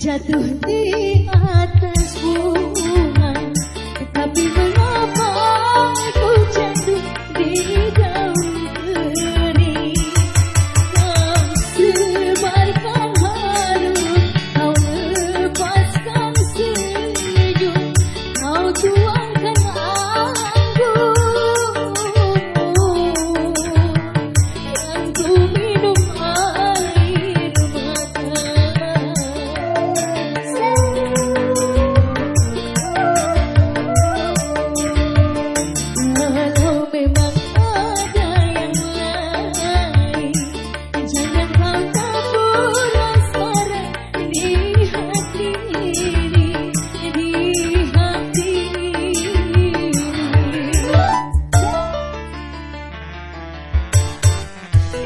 jatuh di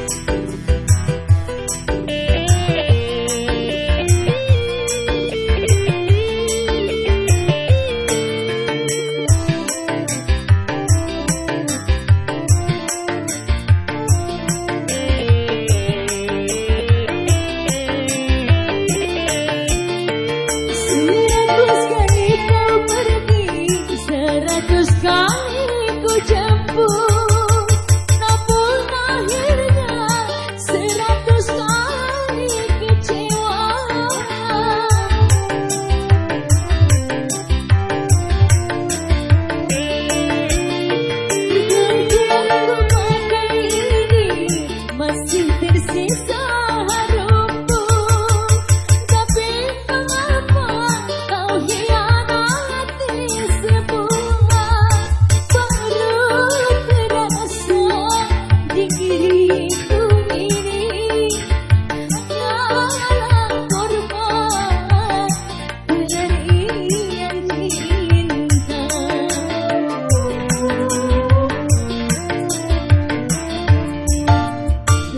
Thank you.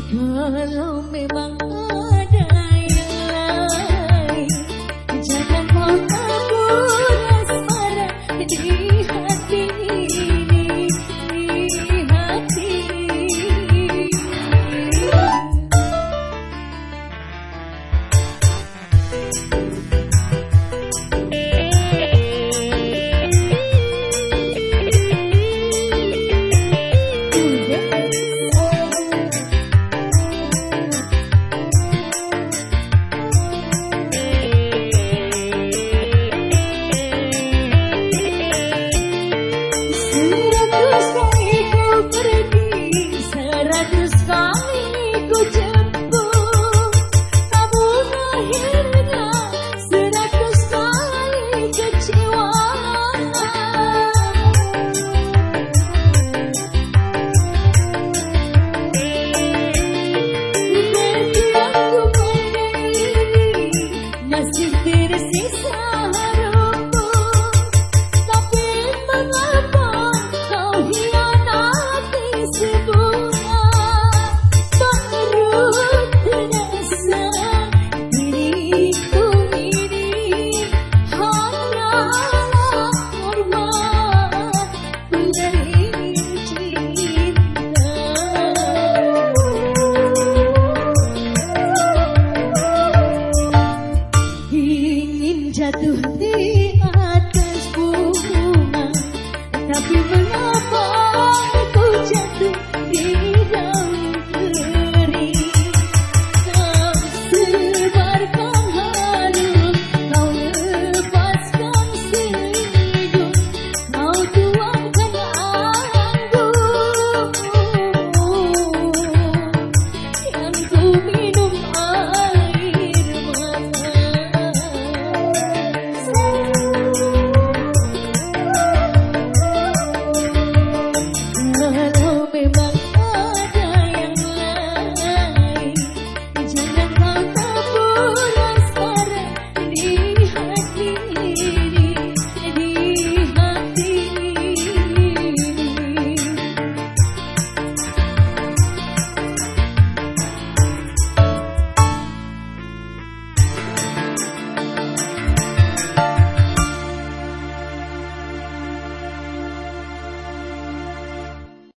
Jatuh di Así que